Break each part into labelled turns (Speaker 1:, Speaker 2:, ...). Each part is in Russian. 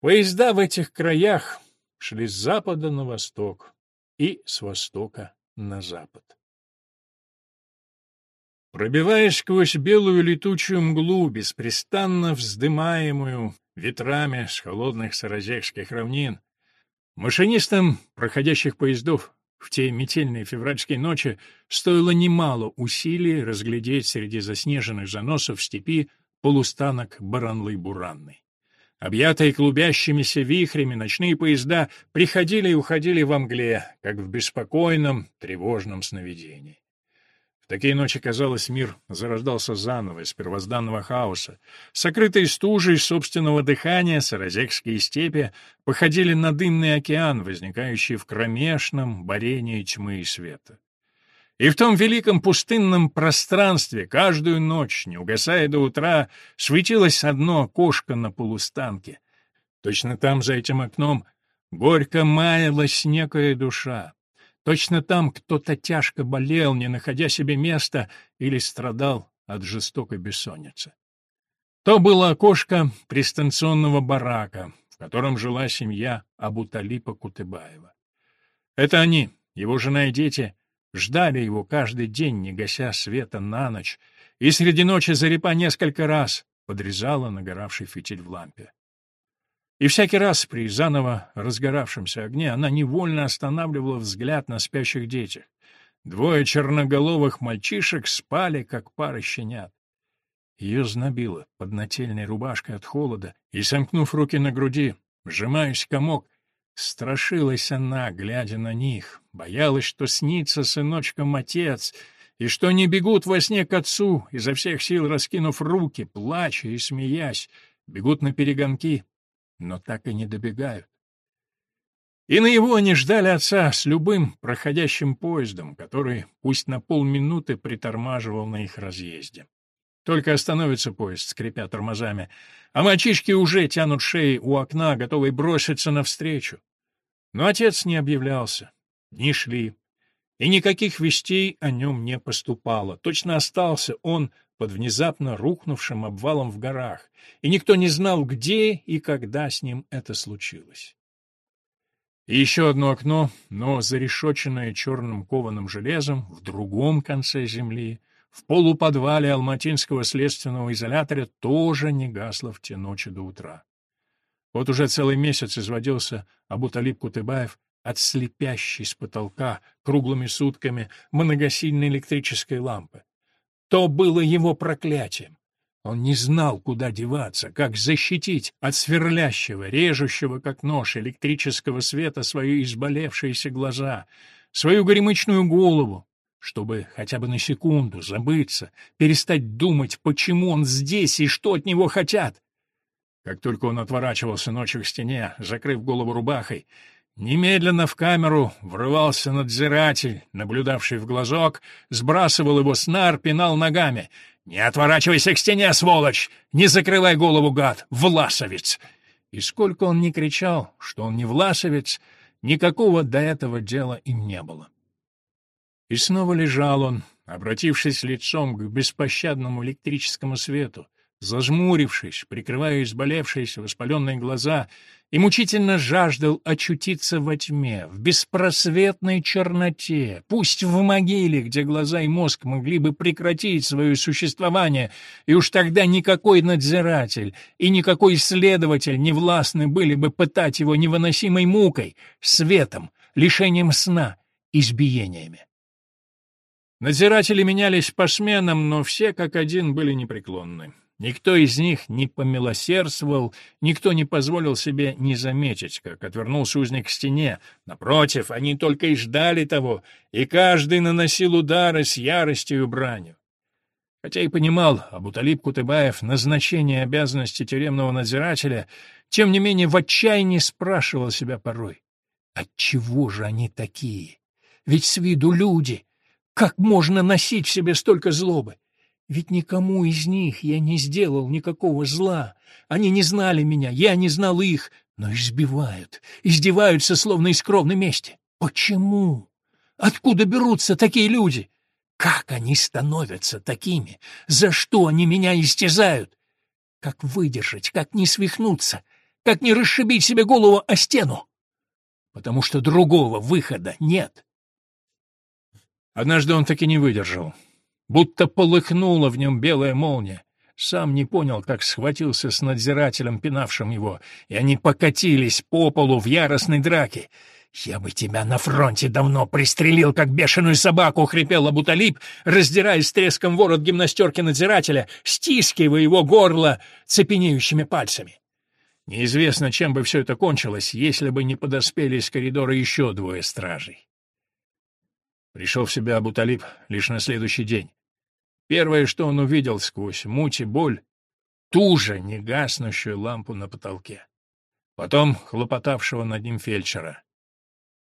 Speaker 1: Поезда в этих краях шли с запада на восток и с востока на запад. Пробиваясь сквозь белую летучую мглу, беспрестанно вздымаемую ветрами с холодных саразекских равнин, машинистам проходящих поездов в те метельные февральские ночи стоило немало усилий разглядеть среди заснеженных заносов степи полустанок Баранлы-Буранной. Объятые клубящимися вихрями, ночные поезда приходили и уходили во мгле, как в беспокойном, тревожном сновидении такие ночи, казалось, мир зарождался заново из первозданного хаоса. Сокрытые стужей собственного дыхания саразекские степи походили на дымный океан, возникающий в кромешном борении тьмы и света. И в том великом пустынном пространстве каждую ночь, не угасая до утра, светилось одно окошко на полустанке. Точно там, за этим окном, горько маялась некая душа. Точно там кто-то тяжко болел, не находя себе места, или страдал от жестокой бессонницы. То было окошко пристанционного барака, в котором жила семья Абуталипа Кутыбаева. Это они, его жена и дети, ждали его каждый день, не гася света на ночь, и среди ночи Зарипа несколько раз подрезала нагоравший фитиль в лампе. И всякий раз при заново разгоравшемся огне она невольно останавливала взгляд на спящих детях. Двое черноголовых мальчишек спали, как пара щенят. Ее знобило под нательной рубашкой от холода, и, сомкнув руки на груди, сжимаясь комок, страшилась она, глядя на них, боялась, что снится сыночкам отец, и что они бегут во сне к отцу, изо всех сил раскинув руки, плача и смеясь, бегут на перегонки, но так и не добегают. И на его они ждали отца с любым проходящим поездом, который, пусть на полминуты, притормаживал на их разъезде. Только остановится поезд, скрипя тормозами, а мальчишки уже тянут шеи у окна, готовые броситься навстречу. Но отец не объявлялся, дни шли, и никаких вестей о нем не поступало. Точно остался он под внезапно рухнувшим обвалом в горах, и никто не знал, где и когда с ним это случилось. И еще одно окно, но зарешоченное черным кованым железом, в другом конце земли, в полуподвале Алматинского следственного изолятора тоже не гасло в те ночи до утра. Вот уже целый месяц изводился Абуталип Кутыбаев от слепящей с потолка круглыми сутками многосильной электрической лампы. То было его проклятием. Он не знал, куда деваться, как защитить от сверлящего, режущего, как нож, электрического света свои изболевшиеся глаза, свою горемычную голову, чтобы хотя бы на секунду забыться, перестать думать, почему он здесь и что от него хотят. Как только он отворачивался ночью к стене, закрыв голову рубахой, Немедленно в камеру врывался надзиратель, наблюдавший в глазок, сбрасывал его с нар, пинал ногами. «Не отворачивайся к стене, сволочь! Не закрывай голову, гад! Власовец!» И сколько он ни кричал, что он не власовец, никакого до этого дела им не было. И снова лежал он, обратившись лицом к беспощадному электрическому свету, зажмурившись, прикрывая изболевшиеся воспаленные глаза, и мучительно жаждал очутиться во тьме, в беспросветной черноте, пусть в могиле, где глаза и мозг могли бы прекратить свое существование, и уж тогда никакой надзиратель и никакой исследователь не властны были бы пытать его невыносимой мукой, светом, лишением сна, избиениями. Надзиратели менялись по сменам, но все как один были непреклонны. Никто из них не помилосердствовал, никто не позволил себе не заметить, как отвернулся узник к стене. Напротив, они только и ждали того, и каждый наносил удары с яростью и бранью. Хотя и понимал Абуталип Кутыбаев назначение обязанности тюремного надзирателя, тем не менее в отчаянии спрашивал себя порой, отчего же они такие? Ведь с виду люди. Как можно носить в себе столько злобы? Ведь никому из них я не сделал никакого зла. Они не знали меня, я не знал их, но избивают, издеваются, словно из кровной мести. Почему? Откуда берутся такие люди? Как они становятся такими? За что они меня истязают? Как выдержать, как не свихнуться?
Speaker 2: как не расшибить себе голову о стену. Потому что другого выхода нет.
Speaker 1: Однажды он таки не выдержал. Будто полыхнула в нем белая молния. Сам не понял, как схватился с надзирателем, пинавшим его, и они покатились по полу в яростной драке. «Я бы тебя на фронте давно пристрелил, как бешеную собаку!» — хрипел Абуталиб, раздирая с треском ворот гимнастерки надзирателя, стискивая его горло цепенеющими пальцами. Неизвестно, чем бы все это кончилось, если бы не подоспели из коридора еще двое стражей. Пришел в себя Абуталиб лишь на следующий день. Первое, что он увидел сквозь муть и боль, ту же негаснущую лампу на потолке. Потом хлопотавшего над ним фельдшера.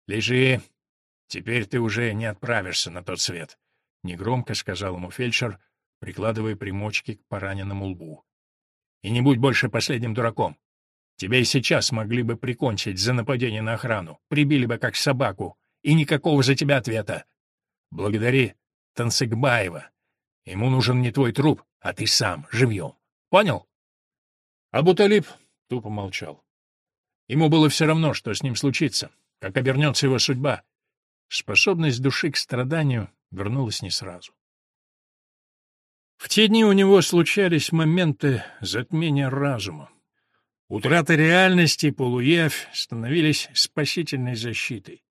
Speaker 1: «Лежи, теперь ты уже не отправишься на тот свет», — негромко сказал ему фельдшер, прикладывая примочки к пораненному лбу. «И не будь больше последним дураком. Тебя и сейчас могли бы прикончить за нападение на охрану, прибили бы как собаку, и никакого за тебя ответа. Благодари Танцыгбаева. Ему нужен не твой труп, а ты сам, живьем. Понял?» Абуталиб тупо молчал. Ему было все равно, что с ним случится как обернется его судьба. Способность души к страданию вернулась не сразу. В те дни у него случались моменты затмения разума. Утрата реальности полуявь становились спасительной защитой.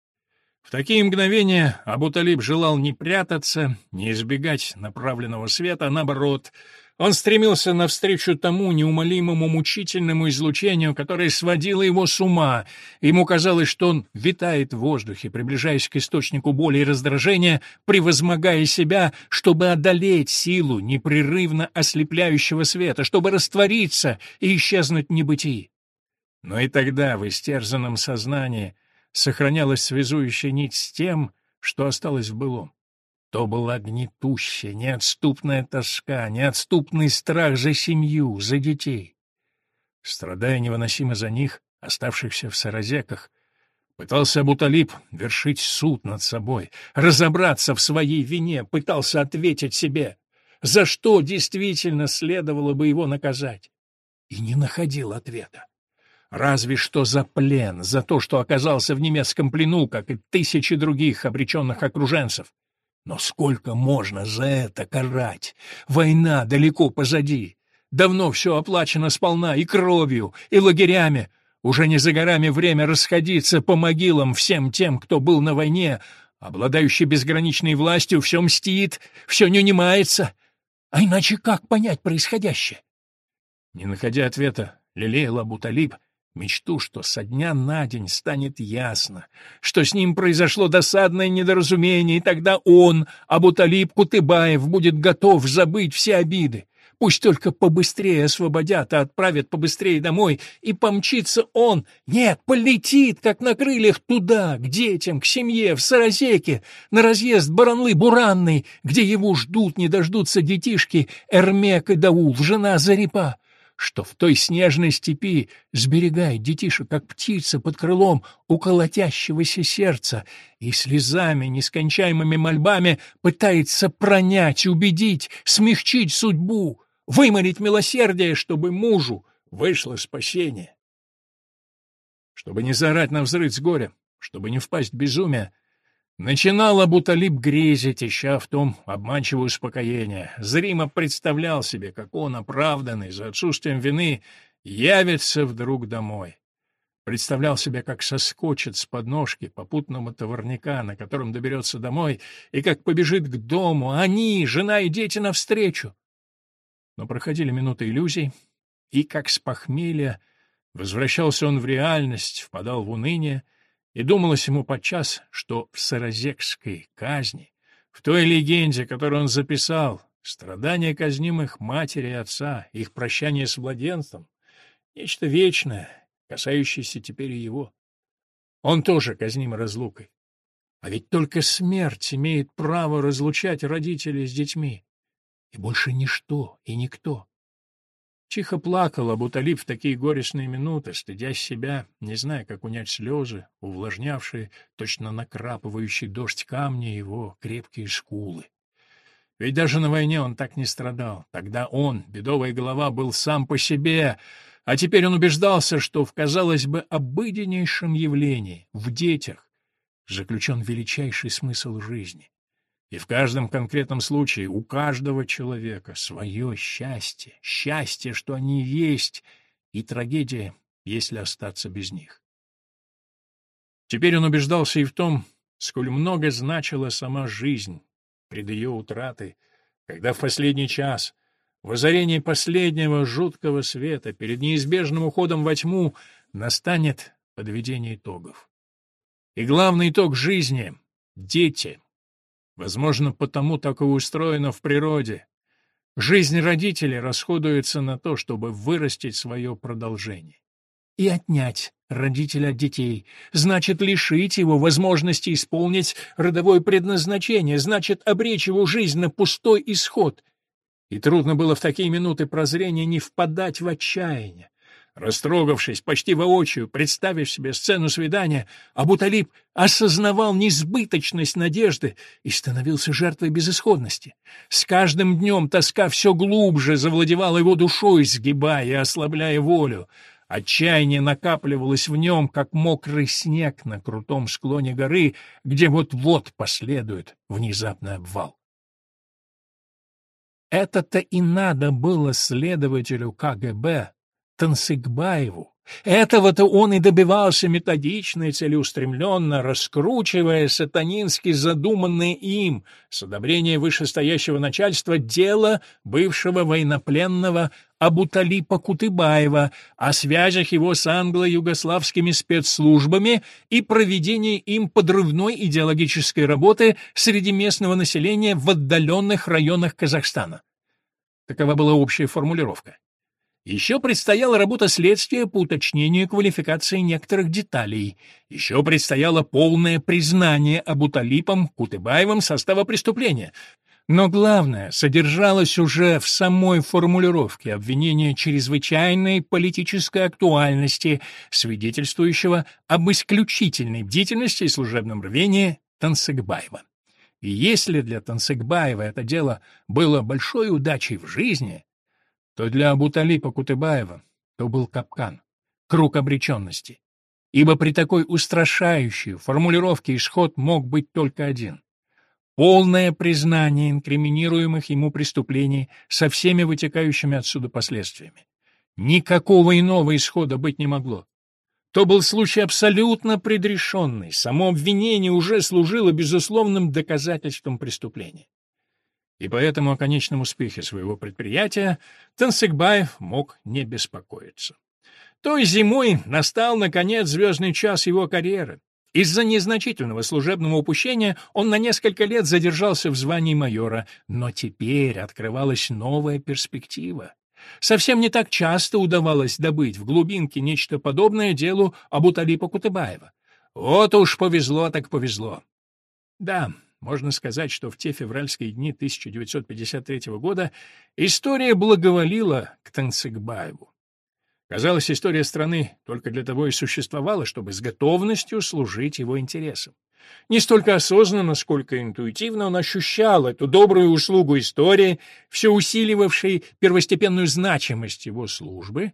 Speaker 1: В такие мгновения Абуталиб желал не прятаться, не избегать направленного света, а наоборот — он стремился навстречу тому неумолимому мучительному излучению, которое сводило его с ума. Ему казалось, что он витает в воздухе, приближаясь к источнику боли и раздражения, превозмогая себя, чтобы одолеть силу непрерывно ослепляющего света, чтобы раствориться и исчезнуть в небытии. Но и тогда в истерзанном сознании сохранялась связующая нить с тем, что осталось в былом. То была гнетущая, неотступная тоска, неотступный страх за семью, за детей. Страдая невыносимо за них, оставшихся в саразеках, пытался Абуталиб вершить суд над собой, разобраться в своей вине, пытался ответить себе, за что действительно следовало бы его наказать, и не находил ответа. Разве что за плен, за то, что оказался в немецком плену, как и тысячи других обреченных окруженцев. Но сколько можно за это карать? Война далеко позади. Давно все оплачено сполна и кровью, и лагерями. Уже не за горами время расходиться по могилам всем тем, кто был на войне. Обладающий безграничной властью все мстит, все не унимается. А иначе как понять происходящее? Не находя ответа, лелеял Абуталиб Мечту, что со дня на день станет ясно, что с ним произошло досадное недоразумение, и тогда он, Абуталиб Кутыбаев, будет готов забыть все обиды. Пусть только побыстрее освободят, а отправят побыстрее домой, и помчится он. Нет, полетит, как на крыльях, туда, к детям, к семье, в Саразеке, на разъезд Баранлы-Буранный, где его ждут, не дождутся детишки Эрмек и Даул, жена Зарипа что в той снежной степи сберегает детишек, как птица под крылом у колотящегося сердца, и слезами, нескончаемыми мольбами пытается пронять, убедить, смягчить судьбу, выморить милосердие, чтобы мужу вышло спасение. Чтобы не зарать на взрыв с горя, чтобы не впасть в безумие, Начинал Абуталиб грезить, ища в том обманчивое успокоение. Зримо представлял себе, как он, оправданный за отсутствием вины, явится вдруг домой. Представлял себе, как соскочит с подножки попутного товарника, на котором доберется домой, и как побежит к дому, они, жена и дети, навстречу. Но проходили минуты иллюзий, и, как с похмелья, возвращался он в реальность, впадал в уныние, и думалось ему подчас, что в Саразекской казни, в той легенде, которую он записал, страдания казнимых матери и отца, их прощание с младенцем, нечто вечное, касающееся теперь и его. Он тоже казним разлукой. А ведь только смерть имеет право разлучать родителей с детьми. И больше ничто и никто. Тихо плакал Абуталиб в такие горестные минуты, стыдясь себя, не зная, как унять слезы, увлажнявшие, точно накрапывающий дождь камни его крепкие скулы. Ведь даже на войне он так не страдал. Тогда он, бедовая голова, был сам по себе,
Speaker 2: А теперь он убеждался, что в, казалось бы, обыденнейшем явлении, в детях, заключен величайший смысл жизни. И в каждом конкретном случае у каждого человека свое счастье, счастье, что они есть, и трагедия, если остаться без них. Теперь он убеждался и в том, сколь много значила сама жизнь пред ее утратой, когда в последний час, в озарении последнего жуткого света, перед неизбежным уходом во тьму, настанет подведение итогов. И главный итог жизни — дети. Возможно, потому так и устроено в природе. Жизнь родителей расходуется на то, чтобы вырастить свое продолжение. И отнять родителя от детей значит лишить его возможности исполнить родовое предназначение, значит обречь его жизнь на пустой исход. И трудно было в такие минуты прозрения не впадать в отчаяние, Растрогавшись, почти воочию, представив себе сцену свидания, Абуталиб осознавал несбыточность надежды и становился жертвой безысходности. С каждым днем тоска все глубже завладевала его душой, сгибая и ослабляя волю. Отчаяние накапливалось в нем, как мокрый снег на крутом склоне горы, где вот-вот последует внезапный обвал. Это-то и надо было следователю КГБ Тансыгбаеву. Этого-то он и добивался методично и целеустремленно, раскручивая сатанински задуманное им, с одобрения вышестоящего начальства, дело бывшего военнопленного Абуталипа Кутыбаева о связях его с англо-югославскими спецслужбами и проведении им подрывной идеологической работы среди местного населения в отдаленных районах Казахстана. Такова была общая формулировка. Еще предстояла работа следствия по уточнению квалификации некоторых деталей. Еще предстояло полное признание Абуталипом Кутыбаевым состава преступления. Но главное содержалось уже в самой формулировке обвинения чрезвычайной политической актуальности, свидетельствующего об исключительной бдительности и служебном рвении Тансыгбаева. И если для Тансыгбаева это дело было большой удачей в жизни, то для Абуталипа Кутыбаева то был капкан, круг обреченности. Ибо при такой устрашающей формулировке исход мог быть только один — полное признание инкриминируемых ему преступлений со всеми вытекающими отсюда последствиями. Никакого иного исхода быть не могло. То был случай абсолютно предрешенный, само обвинение уже служило безусловным доказательством преступления и поэтому о конечном успехе своего предприятия Тансыгбаев мог не беспокоиться. Той зимой настал, наконец, звездный час его карьеры. Из-за незначительного служебного упущения он на несколько лет задержался в звании майора, но теперь открывалась новая перспектива. Совсем не так часто удавалось добыть в глубинке нечто подобное делу Абуталипа Кутыбаева. Вот уж повезло так повезло. Да, можно сказать, что в те февральские дни 1953 года история благоволила к Танцыгбаеву. Казалось, история страны только для того и существовала, чтобы с готовностью служить его интересам. Не столько осознанно, сколько интуитивно он ощущал эту добрую услугу истории, все усиливавшей первостепенную значимость его службы,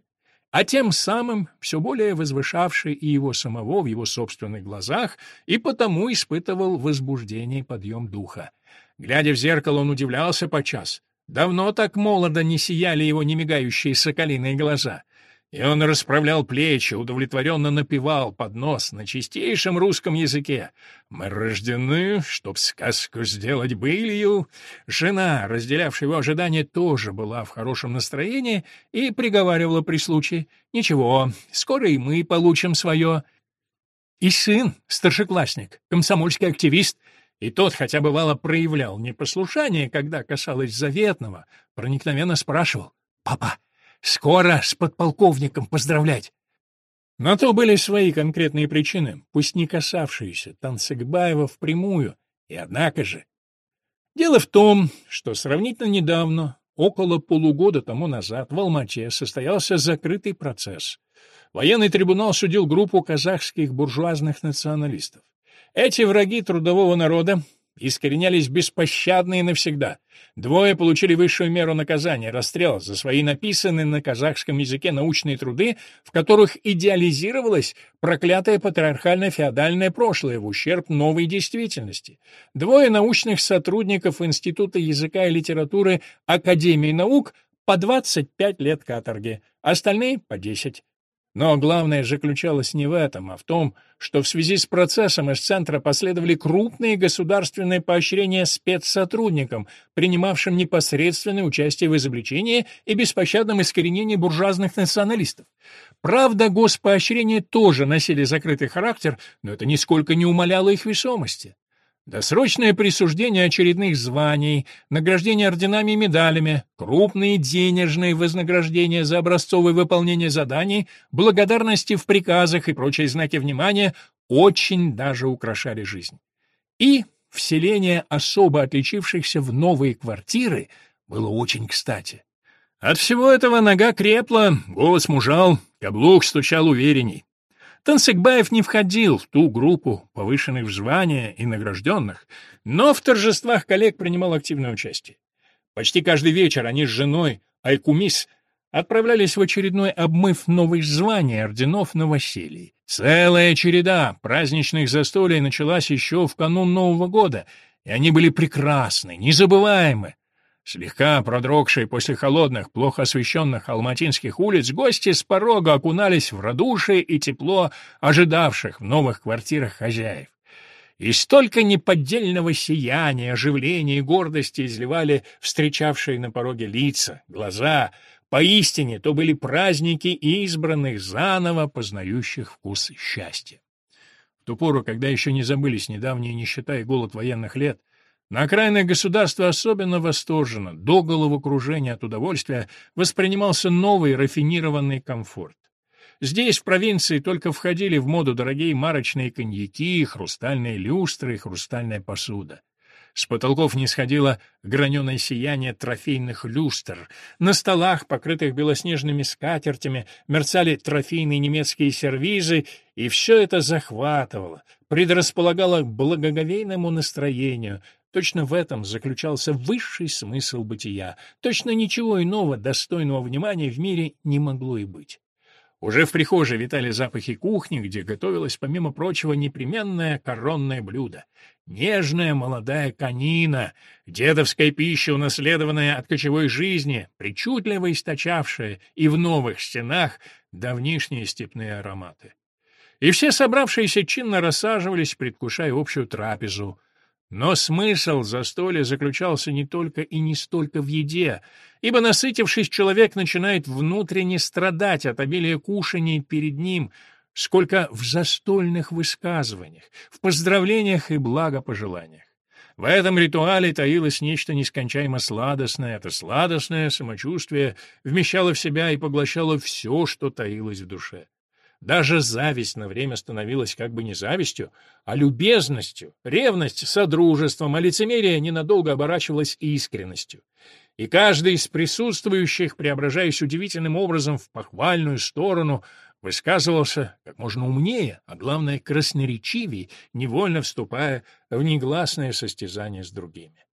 Speaker 2: а тем самым все более возвышавший и его самого в его собственных глазах, и потому испытывал возбуждение и подъем духа. Глядя в зеркало, он удивлялся подчас. Давно так молодо не сияли его немигающие соколиные глаза. И он расправлял плечи, удовлетворенно напевал под нос на чистейшем русском языке. «Мы рождены, чтоб сказку сделать былью». Жена, разделявшая его ожидания, тоже была в хорошем настроении и приговаривала при случае. «Ничего, скоро и мы получим свое». И сын, старшеклассник, комсомольский активист, и тот, хотя бывало проявлял непослушание, когда касалось заветного, проникновенно спрашивал «Папа, Скоро с подполковником поздравлять. На то были свои конкретные причины, пусть не касавшиеся Танцыгбаева впрямую, и однако же. Дело в том, что сравнительно недавно, около полугода тому назад, в Алмате состоялся закрытый процесс. Военный трибунал судил группу казахских буржуазных националистов. Эти враги трудового народа
Speaker 1: искоренялись беспощадно и навсегда. Двое получили высшую меру наказания — расстрел за свои написанные на казахском языке научные труды, в которых идеализировалось проклятое патриархальное феодальное прошлое в ущерб новой действительности. Двое научных сотрудников Института языка и литературы Академии наук по 25 лет каторги, остальные — по 10. Но главное заключалось не в этом, а в том, что в связи с процессом из центра последовали крупные государственные поощрения спецсотрудникам, принимавшим непосредственное участие в изобличении и беспощадном искоренении буржуазных националистов. Правда, госпоощрения тоже носили закрытый характер, но это нисколько не умаляло их весомости. Досрочное присуждение очередных званий, награждение орденами и медалями, крупные денежные вознаграждения за образцовое выполнение заданий, благодарности в приказах и прочие знаки внимания очень даже украшали жизнь. И вселение особо отличившихся в новые квартиры было очень кстати. От всего этого нога крепла, голос мужал, каблук стучал уверенней. Тансыкбаев не входил в ту группу повышенных в звания и награжденных, но в торжествах коллег принимал активное участие. Почти каждый вечер они с женой Айкумис отправлялись в очередной обмыв новых званий орденов новоселье. Целая череда праздничных застолий началась еще в канун Нового года, и они были прекрасны, незабываемы, Слегка продрогшие после холодных, плохо освещенных алматинских улиц, гости с порога окунались в радушие и тепло ожидавших в новых квартирах хозяев. И столько неподдельного сияния, оживления и гордости изливали встречавшие на пороге лица, глаза. Поистине, то были праздники избранных, заново познающих вкус счастья. В ту пору, когда еще не забылись недавние нищета и голод военных лет, на окраинных государства особенно восторженно, до головокружения от удовольствия, воспринимался новый рафинированный комфорт. Здесь, в провинции, только входили в моду дорогие марочные коньяки, хрустальные люстры и хрустальная посуда. С потолков не сходило граненое сияние трофейных люстр. На столах, покрытых белоснежными скатертями, мерцали трофейные немецкие сервизы, и все это захватывало, предрасполагало к благоговейному настроению, Точно в этом заключался высший смысл бытия. Точно ничего иного достойного внимания в мире не могло и быть. Уже в прихожей витали запахи кухни, где готовилось, помимо прочего, непременное коронное блюдо. Нежная молодая конина, дедовская пища, унаследованная от кочевой жизни, причудливо источавшая и в новых стенах давнишние степные ароматы. И все собравшиеся чинно рассаживались, предвкушая общую трапезу — но смысл застолья заключался не только и не столько в еде, ибо, насытившись, человек начинает внутренне страдать от обилия кушаний перед ним, сколько в застольных высказываниях, в поздравлениях и благопожеланиях. В этом ритуале таилось нечто нескончаемо сладостное. Это сладостное самочувствие вмещало в себя и поглощало все, что таилось в душе. Даже зависть на время становилась как бы не завистью, а любезностью, ревность — содружеством, а лицемерие ненадолго оборачивалось искренностью. И каждый из присутствующих, преображаясь удивительным образом в похвальную сторону, высказывался как можно умнее, а главное красноречивее, невольно вступая в негласное состязание с другими.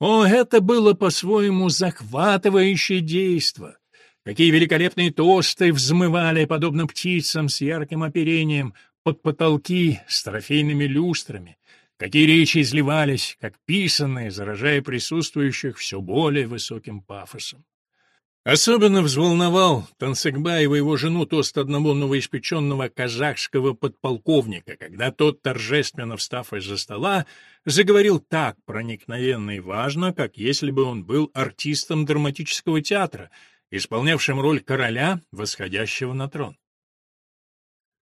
Speaker 1: О, это было по-своему захватывающее действо! Какие великолепные тосты взмывали, подобно птицам с ярким оперением, под потолки с трофейными люстрами. Какие речи изливались, как писанные, заражая присутствующих все более высоким пафосом. Особенно взволновал Тансекбаева его жену тост одного новоиспеченного казахского подполковника, когда тот, торжественно встав из-за стола, заговорил так проникновенно и важно, как если бы он был артистом драматического театра, исполнявшим роль короля, восходящего на трон.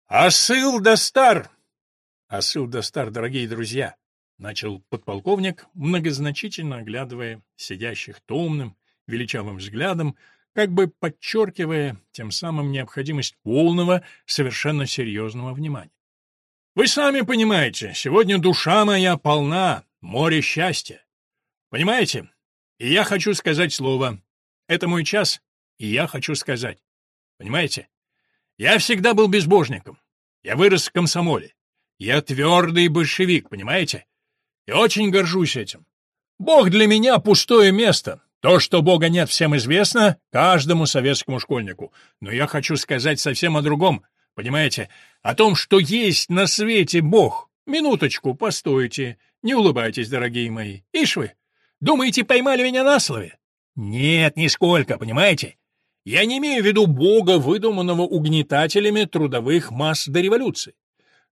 Speaker 1: «Асыл достар!» «Асыл достар, дорогие друзья!» — начал подполковник, многозначительно оглядывая сидящих томным, величавым взглядом, как бы подчеркивая тем самым необходимость полного, совершенно серьезного внимания. «Вы сами понимаете, сегодня душа моя полна, море счастья. Понимаете? И я хочу сказать слово. Это мой час, и я хочу сказать. Понимаете? Я всегда был безбожником. Я вырос в комсомоле. Я твердый большевик, понимаете? И очень горжусь этим. Бог для меня пустое место. То, что Бога нет, всем известно, каждому советскому школьнику. Но я хочу сказать совсем о другом. Понимаете? О том, что есть на свете Бог. Минуточку, постойте. Не улыбайтесь, дорогие мои. Ишь вы, думаете, поймали меня на слове? Нет, нисколько, понимаете? Я не имею в виду Бога, выдуманного угнетателями трудовых масс до революции.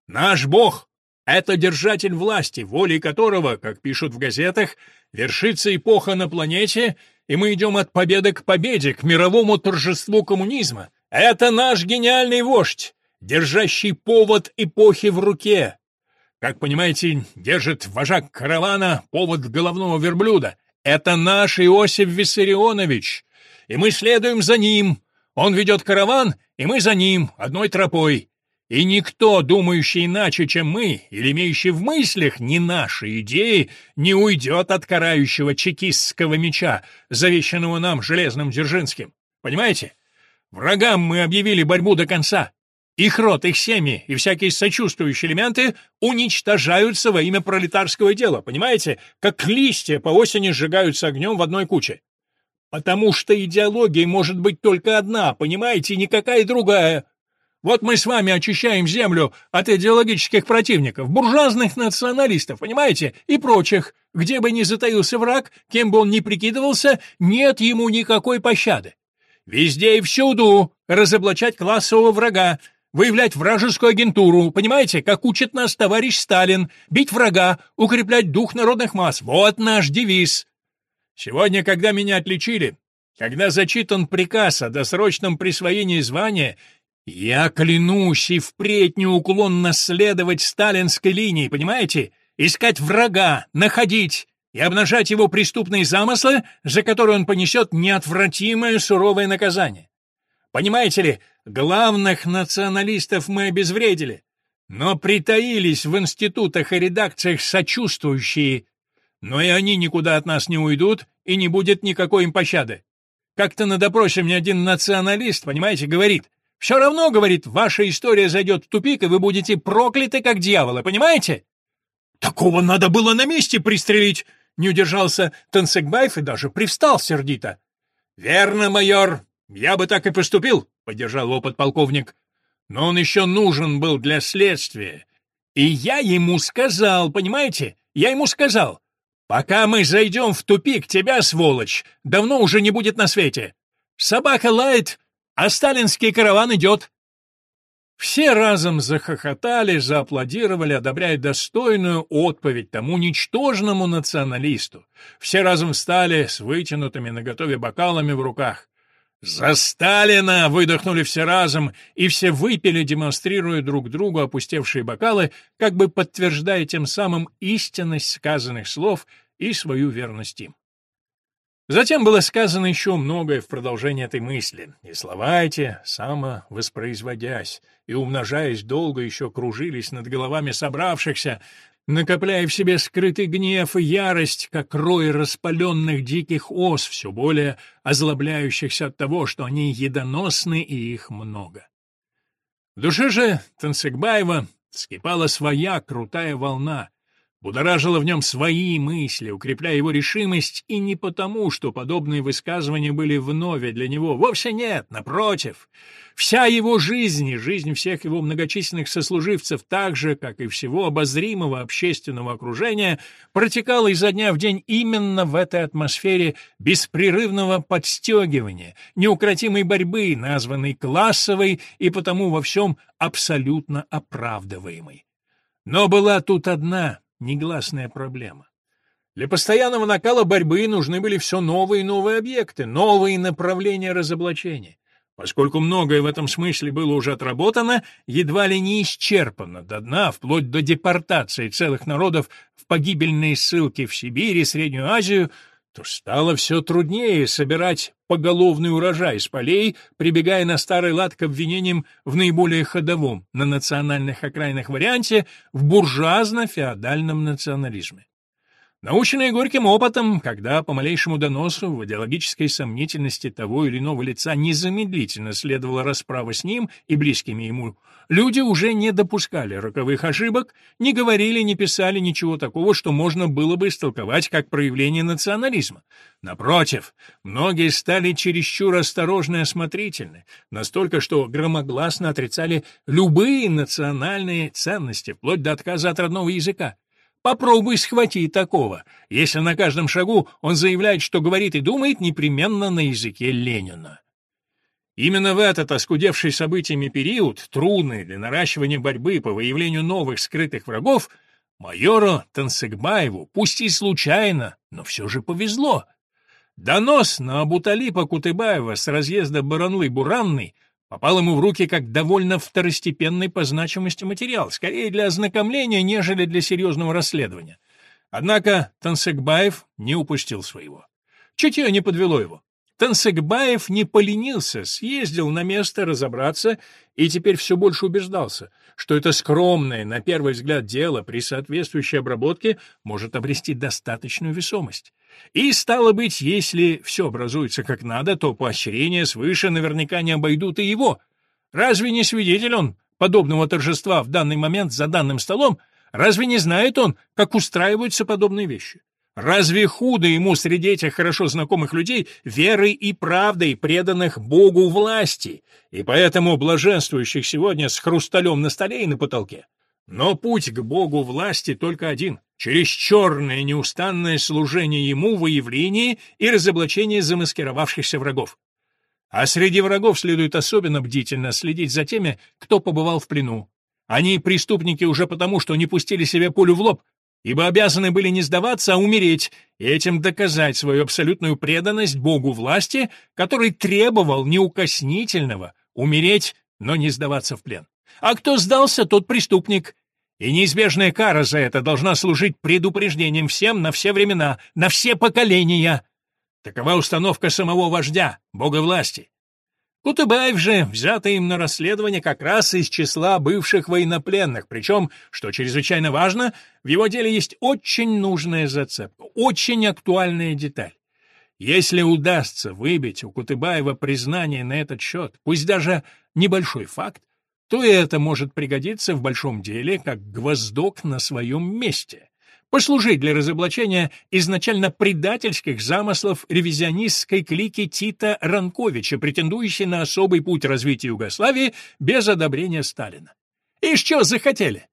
Speaker 1: Наш Бог — это держатель власти, волей которого, как пишут в газетах, вершится эпоха на планете, и мы идем от победы к победе, к мировому торжеству коммунизма. Это наш гениальный вождь, держащий повод эпохи в руке. Как понимаете, держит вожак каравана повод головного верблюда. Это наш Иосиф Виссарионович, и мы следуем за ним. Он ведет караван, и мы за ним, одной тропой. И никто, думающий иначе, чем мы, или имеющий в мыслях не наши идеи, не уйдет от карающего чекистского меча, завещанного нам Железным Дзержинским. Понимаете? Врагам мы объявили борьбу до конца. Их род, их семьи и всякие сочувствующие элементы уничтожаются во имя пролетарского дела, понимаете? Как листья по осени сжигаются огнем в одной куче. Потому что идеология может быть только одна, понимаете, никакая другая. Вот мы с вами очищаем землю от идеологических противников, буржуазных националистов, понимаете, и прочих. Где бы ни затаился враг, кем бы он ни прикидывался, нет ему никакой пощады. Везде и всюду разоблачать классового врага, выявлять вражескую агентуру, понимаете, как учит нас товарищ Сталин, бить врага, укреплять дух народных масс. Вот наш девиз. Сегодня, когда меня отличили, когда зачитан приказ о досрочном присвоении звания, я клянусь и впредь неуклонно следовать сталинской линии, понимаете? Искать врага, находить и обнажать его преступные замыслы, за которые он понесет неотвратимое суровое наказание. Понимаете ли, главных националистов мы обезвредили, но притаились в институтах и редакциях сочувствующие, но и они никуда от нас не уйдут, и не будет никакой им пощады. Как-то на допросе мне один националист, понимаете, говорит, все равно, говорит, ваша история зайдет в тупик, и вы будете прокляты, как дьяволы, понимаете? Такого надо было на месте пристрелить, не удержался Тансекбаев и даже привстал сердито. Верно, майор, я бы так и поступил, поддержал его подполковник. Но он еще нужен был для следствия. И я ему сказал, понимаете? Я ему сказал, пока мы зайдем в тупик, тебя, сволочь, давно уже не будет на свете. Собака лает, а сталинский караван идет. Все разом захохотали, зааплодировали, одобряя достойную отповедь тому ничтожному националисту. Все разом встали с вытянутыми наготове бокалами в руках. «За Сталина!» — выдохнули все разом, и все выпили, демонстрируя друг другу опустевшие бокалы, как бы подтверждая тем самым истинность сказанных слов и свою верность им. Затем было сказано еще многое в продолжении этой мысли, и слова эти, самовоспроизводясь и умножаясь, долго еще кружились над головами собравшихся, накопляя в себе скрытый гнев и ярость, как рой распаленных диких ос, все более озлобляющихся от того, что они едоносны и их много. В душе же Тансекбаева скипала своя крутая волна, будоражила в нем свои мысли, укрепляя его решимость, и не потому, что подобные высказывания были вновь для него. Вовсе нет, напротив. Вся его жизнь и жизнь всех его многочисленных сослуживцев, так же, как и всего обозримого общественного окружения, протекала изо дня в день именно в этой атмосфере беспрерывного подстегивания, неукротимой борьбы, названной классовой и потому во всем абсолютно оправдываемой. Но была тут одна негласная проблема. Для постоянного накала борьбы нужны были все новые и новые объекты, новые направления разоблачения. Поскольку многое в этом смысле было уже отработано, едва ли не исчерпано до дна, вплоть до депортации целых народов в погибельные ссылки в Сибирь и Среднюю Азию, то стало все труднее собирать поголовный урожай с полей, прибегая на старый лад к обвинениям в наиболее ходовом, на национальных окраинах варианте, в буржуазно-феодальном национализме.
Speaker 2: Наученные горьким опытом, когда по малейшему доносу в идеологической сомнительности того или иного лица незамедлительно следовала расправа с ним и близкими ему, люди уже не допускали роковых ошибок, не говорили, не писали ничего такого, что можно было бы истолковать как проявление национализма. Напротив, многие стали чересчур осторожны и осмотрительны, настолько, что громогласно отрицали любые национальные ценности, вплоть до отказа от родного языка. Попробуй схвати такого, если на каждом шагу он заявляет, что говорит и думает непременно на языке Ленина. Именно в этот оскудевший событиями период, трудный для наращивания борьбы по выявлению новых скрытых врагов, майору Тансыгбаеву, пусть и случайно, но все же повезло. Донос на Абуталипа Кутыбаева с разъезда Баранлы-Буранный попал ему в руки как довольно второстепенный по значимости материал, скорее для ознакомления, нежели для серьезного расследования. Однако Тансекбаев не упустил своего. Чутье не подвело его. Тансекбаев не поленился, съездил на место разобраться и теперь все больше убеждался, что это скромное, на первый взгляд, дело при соответствующей обработке может обрести достаточную весомость. И, стало быть, если все образуется как надо, то поощрения свыше наверняка не обойдут и его. Разве не свидетель он подобного торжества в данный момент за данным столом? Разве не знает он, как устраиваются подобные вещи? Разве худо ему среди этих хорошо знакомых людей верой и правдой, преданных Богу власти, и поэтому блаженствующих сегодня с хрусталем на столе и на потолке? Но путь к Богу власти только один — через черное неустанное служение Ему в выявлении и разоблачении замаскировавшихся врагов. А среди врагов следует особенно бдительно следить за теми, кто побывал в плену. Они преступники уже потому, что не пустили себе пулю в лоб, ибо обязаны были не сдаваться, а умереть, и этим доказать свою абсолютную преданность Богу власти, который требовал неукоснительного умереть, но не сдаваться в плен. А кто сдался, тот преступник. И неизбежная кара за это должна служить предупреждением всем на все времена, на все поколения. Такова установка самого вождя, бога власти. Кутыбаев же, взятый им на расследование как раз из числа бывших военнопленных, причем, что чрезвычайно важно, в его деле есть очень нужная зацепка, очень актуальная деталь. Если удастся выбить у Кутыбаева признание на этот счет, пусть даже небольшой факт, то и это может пригодиться в большом деле как гвоздок на своем месте послужить для разоблачения изначально предательских замыслов ревизионистской клики Тита Ранковича, претендующей на особый путь развития Югославии без одобрения Сталина. И что захотели?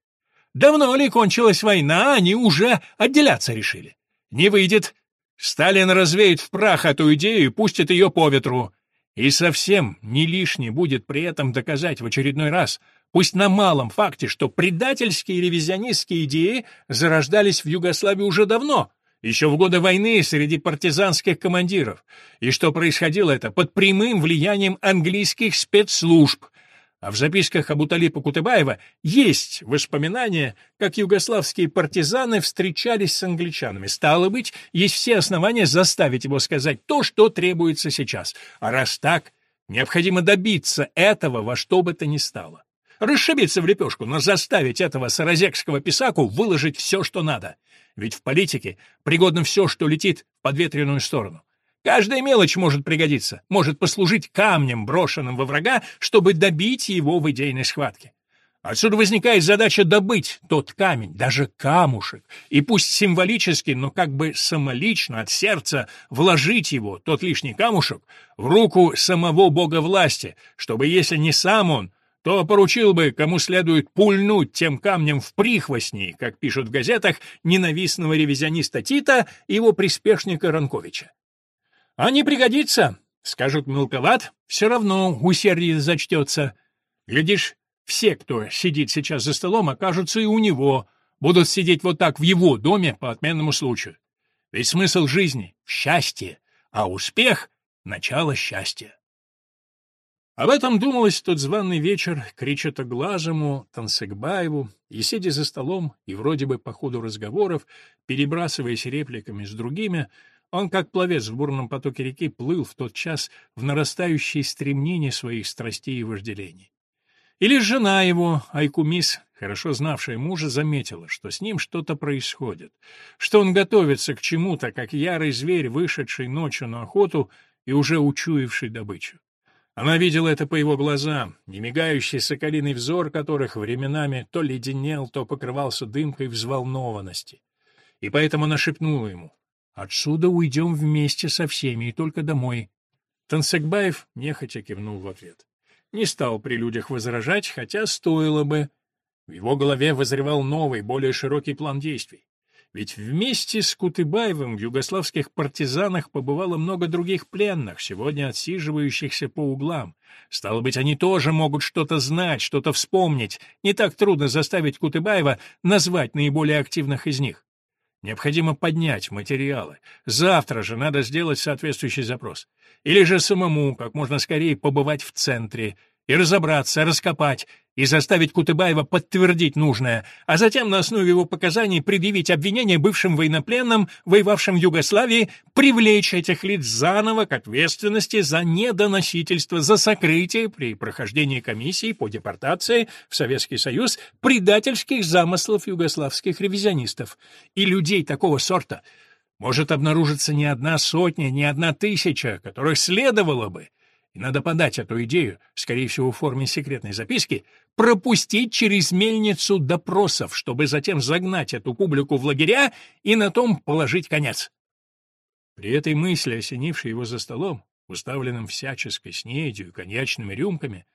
Speaker 2: Давно ли кончилась война, они уже отделяться решили. Не выйдет. Сталин развеет в прах эту идею и пустит ее по ветру. И совсем не лишне будет при этом доказать в очередной раз, пусть на малом факте, что предательские ревизионистские идеи зарождались в Югославии уже давно, еще в годы войны среди партизанских командиров, и что происходило это под прямым влиянием английских спецслужб. А в записках Абуталипа Кутыбаева есть воспоминания, как югославские партизаны встречались с англичанами. Стало быть, есть все основания заставить его сказать то, что требуется сейчас. А раз так, необходимо добиться этого во что бы то ни стало расшибиться в лепешку, но заставить этого саразекского писаку выложить все, что надо. Ведь в политике пригодно все, что летит в подветренную сторону. Каждая мелочь может пригодиться, может послужить камнем, брошенным во врага, чтобы добить его в идейной схватке. Отсюда возникает задача добыть тот камень, даже камушек, и пусть символически, но как бы самолично от сердца вложить его, тот лишний камушек, в руку самого бога власти, чтобы, если не сам он, то поручил бы, кому следует пульнуть тем камнем в прихвостни, как пишут в газетах, ненавистного ревизиониста Тита и его приспешника Ранковича. А не пригодится, скажут мелковат, все равно усердие зачтется. Глядишь, все, кто сидит сейчас за столом, окажутся и у него, будут сидеть вот так в его доме по отменному случаю. Ведь смысл жизни — в счастье, а успех — начало счастья. Об этом думалось тот званый вечер кричатоглазому Тансекбаеву, и, сидя за столом, и вроде бы по ходу разговоров, перебрасываясь репликами с другими, он, как пловец в бурном потоке реки, плыл в тот час в нарастающее стремнение своих страстей и вожделений. Или жена его, Айкумис
Speaker 1: хорошо знавшая мужа, заметила, что с ним что-то происходит, что он готовится к чему-то, как ярый зверь, вышедший ночью на охоту и уже учуявший добычу. Она видела это по его глазам, немигающий соколиный взор которых временами то леденел, то покрывался дымкой взволнованности. И поэтому она шепнула ему, «Отсюда уйдем вместе со всеми и только домой». Тансекбаев нехотя кивнул в ответ. Не стал при людях возражать, хотя стоило бы. В его голове возревал новый, более широкий план действий. Ведь вместе с Кутыбаевым в югославских партизанах побывало много других пленных, сегодня отсиживающихся по углам. Стало быть, они тоже могут что-то знать, что-то вспомнить. Не так трудно заставить Кутыбаева назвать наиболее активных из них. Необходимо поднять материалы. Завтра же надо сделать соответствующий запрос. Или же самому как можно скорее побывать в центре и разобраться, раскопать, и заставить Кутыбаева подтвердить нужное, а затем на основе его показаний предъявить обвинение бывшим военнопленным, воевавшим в Югославии, привлечь этих лиц заново к ответственности за недоносительство, за сокрытие при прохождении комиссии по депортации в Советский Союз предательских замыслов югославских ревизионистов. И людей такого сорта может обнаружиться не одна сотня, не одна тысяча, которых следовало бы, и надо подать эту идею, скорее всего, в форме секретной записки, пропустить через мельницу допросов, чтобы затем загнать эту публику в лагеря и на том положить конец. При этой мысли, осенившей его за столом, уставленным всяческой снедью и коньячными рюмками,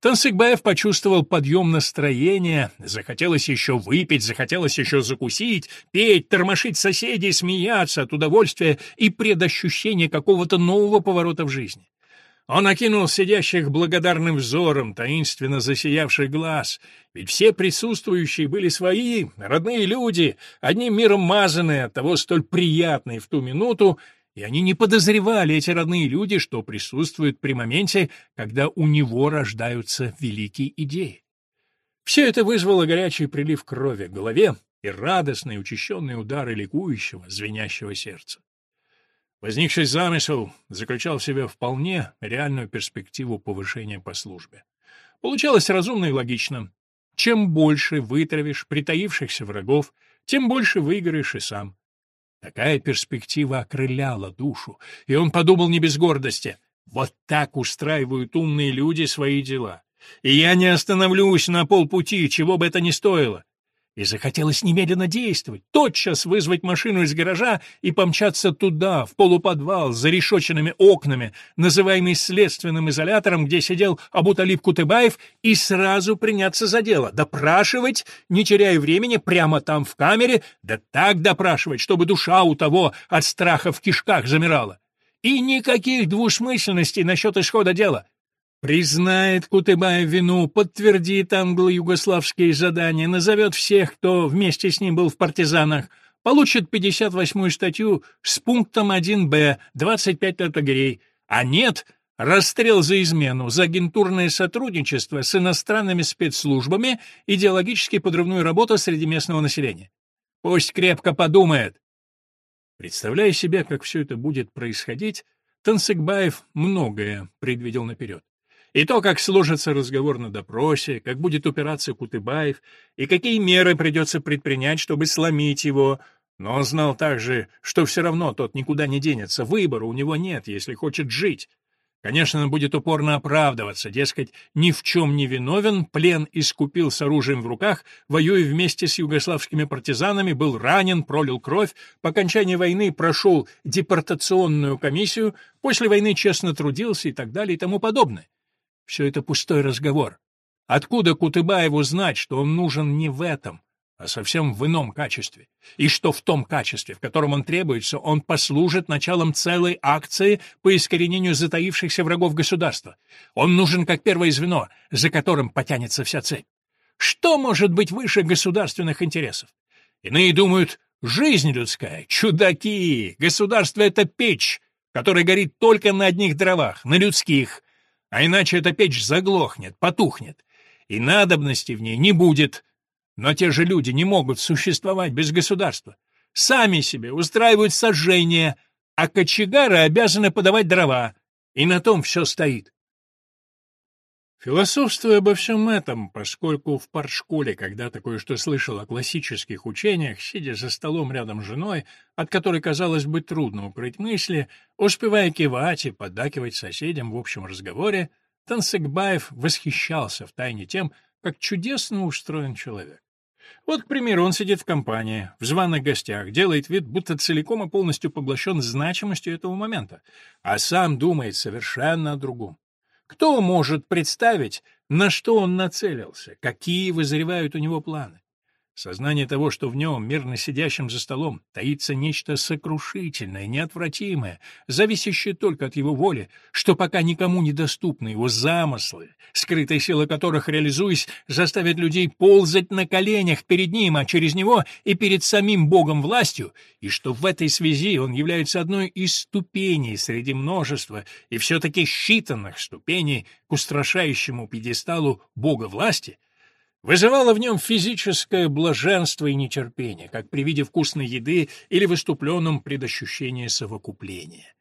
Speaker 1: Тансыкбаев почувствовал подъем настроения, захотелось еще выпить, захотелось еще закусить, петь, тормошить соседей, смеяться от удовольствия и предощущения какого-то нового поворота в жизни. Он окинул сидящих благодарным взором, таинственно засиявший глаз, ведь все присутствующие были свои, родные люди, одним миром мазанные, оттого столь приятные в ту минуту, и они не подозревали, эти родные люди, что присутствуют при моменте, когда у него рождаются великие идеи. Все это вызвало горячий прилив крови в голове и радостные учащенные удары ликующего, звенящего сердца. Возникший замысел заключал в себе вполне реальную перспективу повышения по службе. Получалось разумно и логично. Чем больше вытравишь притаившихся врагов, тем больше выиграешь и сам. Такая перспектива окрыляла душу, и он подумал не без гордости. Вот так устраивают умные люди свои дела. И я не остановлюсь на полпути, чего бы это ни стоило. И захотелось немедленно действовать, тотчас вызвать машину из гаража и помчаться туда, в полуподвал, с зарешоченными окнами, называемый следственным изолятором, где сидел Абуталиб Кутыбаев, и сразу приняться за дело, допрашивать, не теряя времени, прямо там в камере, да так допрашивать, чтобы душа у того от страха в кишках замирала. И никаких двусмысленностей насчет исхода дела. Признает Кутыбаев вину, подтвердит англо-югославские задания, назовет всех, кто вместе с ним был в партизанах, получит 58-ю статью с пунктом 1б, 25 лет лагерей, а нет — расстрел за измену, за агентурное сотрудничество с иностранными спецслужбами, идеологически подрывную работу среди местного населения. Пусть крепко подумает. Представляя себе, как все это будет происходить, Тансыкбаев многое предвидел наперед. И то, как сложится разговор на допросе, как будет упираться Кутыбаев, и какие меры придется предпринять, чтобы сломить его. Но он знал также, что все равно тот никуда не денется, выбора у него нет, если хочет жить. Конечно, он будет упорно оправдываться, дескать, ни в чем не виновен, плен искупил с оружием в руках, воюя вместе с югославскими партизанами, был ранен, пролил кровь, по окончании войны прошел депортационную комиссию, после войны честно трудился и так далее и тому подобное. Все это пустой разговор. Откуда Кутыбаеву знать, что он нужен не в этом, а совсем в ином качестве, и что в том качестве, в котором он требуется, он послужит началом целой акции по искоренению затаившихся врагов государства. Он нужен как первое звено, за которым потянется вся цепь. Что может быть выше государственных интересов? Иные думают, жизнь людская, чудаки, государство — это печь, которая горит только на одних дровах, на людских, а иначе эта печь заглохнет, потухнет, и надобности в ней не будет. Но те же люди не могут существовать без государства. Сами себе устраивают сожжение, а кочегары обязаны подавать дрова, и на том все стоит. Философствуя обо всем этом, поскольку в партшколе когда-то кое-что слышал о классических учениях, сидя за столом рядом с женой, от которой, казалось бы, трудно укрыть мысли, успевая кивать и поддакивать соседям в общем разговоре, Тансекбаев восхищался втайне тем, как чудесно устроен человек. Вот, к примеру, он сидит в компании, в званых гостях, делает вид, будто целиком и полностью поглощен значимостью этого момента, а сам думает совершенно о другом. Кто может представить, на что он нацелился, какие вызревают у него планы? Сознание того, что в нем, мирно сидящим за столом, таится нечто сокрушительное, неотвратимое, зависящее только от его воли, что пока никому недоступны его замыслы, скрытая сила которых, реализуясь, заставит людей ползать на коленях перед ним, а через него и перед самим Богом властью, и что в этой связи он является одной из ступеней среди множества и все-таки считанных ступеней к устрашающему пьедесталу Бога власти, вызывало в нем физическое блаженство и нетерпение, как при виде вкусной еды или выступленном предощущении совокупления.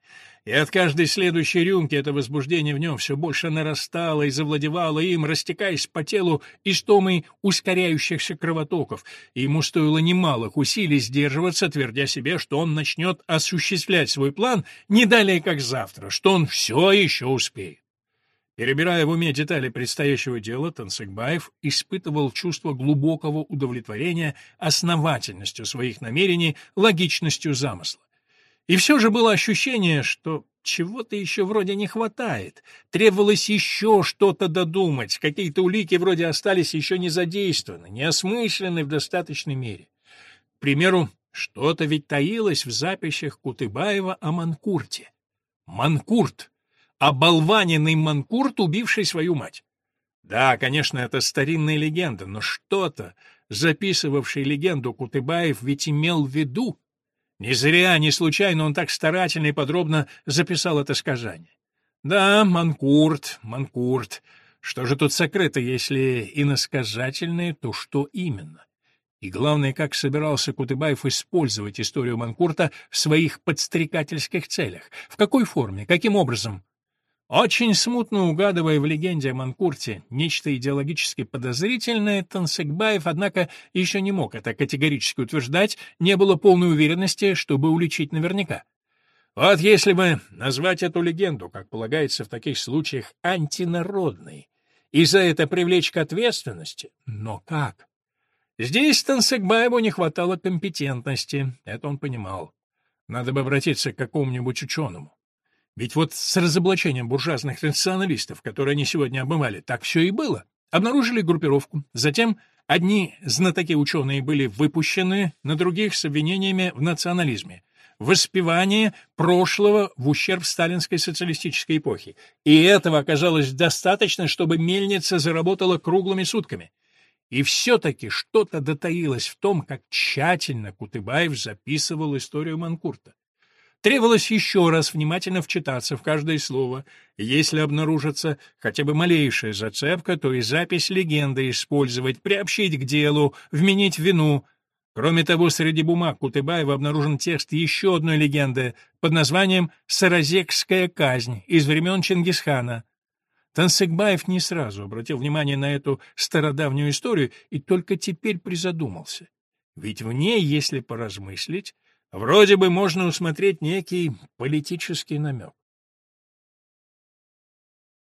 Speaker 1: И от каждой следующей рюмки это возбуждение в нем все больше нарастало и завладевало им, растекаясь по телу истомой ускоряющихся кровотоков, и ему стоило немалых усилий сдерживаться, твердя себе, что он начнет осуществлять свой план не далее, как завтра, что он все еще успеет. Перебирая в уме детали предстоящего дела, Тансыгбаев испытывал чувство глубокого удовлетворения основательностью своих намерений, логичностью замысла. И все же было ощущение, что чего-то еще вроде не хватает, требовалось еще что-то додумать, какие-то улики вроде остались еще не задействованы, не осмыслены в достаточной мере. К примеру, что-то ведь таилось в записях Кутыбаева о Манкурте. Манкурт оболваненный манкурт, убивший свою мать. Да, конечно, это старинная легенда, но что-то, записывавший легенду Кутыбаев, ведь имел в виду. Не зря, не случайно он так старательно и подробно записал это сказание. Да, Манкурт, Манкурт. Что же тут сокрыто, если иносказательное, то что именно? И главное, как собирался Кутыбаев использовать историю Манкурта в своих подстрекательских целях? В какой форме? Каким образом? Очень смутно угадывая в легенде о Манкурте нечто идеологически подозрительное, Тансекбаев, однако, еще не мог это категорически утверждать, не было полной уверенности, чтобы уличить наверняка. Вот если бы назвать эту легенду, как полагается в таких случаях, антинародной, и за это привлечь к ответственности, но как? Здесь Тансекбаеву не хватало компетентности, это он понимал. Надо бы обратиться к какому-нибудь ученому. Ведь вот с разоблачением буржуазных националистов, которые они сегодня обмывали, так все и было. Обнаружили группировку. Затем одни знатоки ученые были выпущены, на других с обвинениями в национализме. Воспевание прошлого в ущерб сталинской социалистической эпохи. И этого оказалось достаточно, чтобы мельница заработала круглыми сутками. И все-таки что-то дотаилось в том, как тщательно Кутыбаев записывал историю Манкурта. Требовалось еще раз внимательно вчитаться в каждое слово. Если обнаружится хотя бы малейшая зацепка, то и запись легенды использовать, приобщить к делу, вменить вину. Кроме того, среди бумаг Кутыбаева обнаружен текст еще одной легенды под названием «Саразекская казнь» из времен Чингисхана. Тансыгбаев не сразу обратил внимание на эту стародавнюю историю и только теперь призадумался. Ведь в ней, если поразмыслить, Вроде бы можно усмотреть некий политический намек.